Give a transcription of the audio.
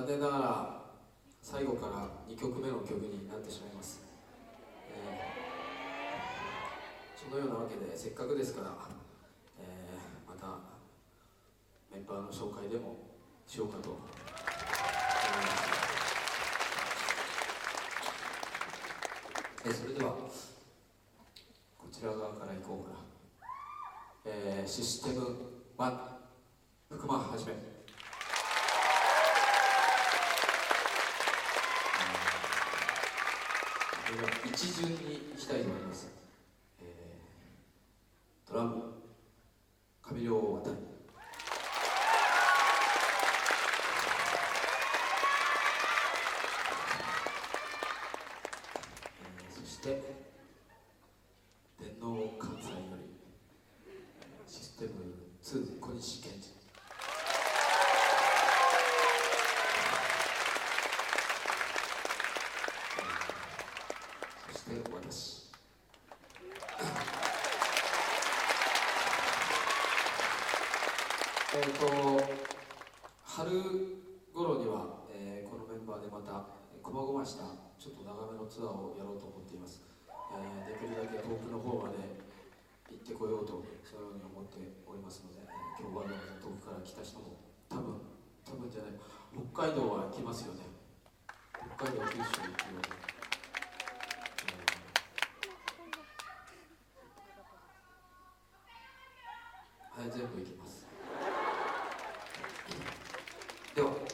残念ながら最後から2曲目の曲になってしまいます、えーそのようなわけでせっかくですから、えーまたメンバーの紹介でもしようかと。思いますえーそれではこちら側から行こうかな、えーシステム1福間はじめ。それでは一順にいきたいと思います、えードラム上両渡えーそして電脳関西よりシステム2小西健二そして私えっと春頃には、えーこのメンバーでまたこまごましたちょっと長めのツアーをやろうと思っています、えーできるだけ遠くの方まで行ってこようとそのように思っておりますので、えー今日はでも遠くから来た人も多分多分じゃない北海道は来ますよね。北海道九州行くよね、えーはい全部行きます。では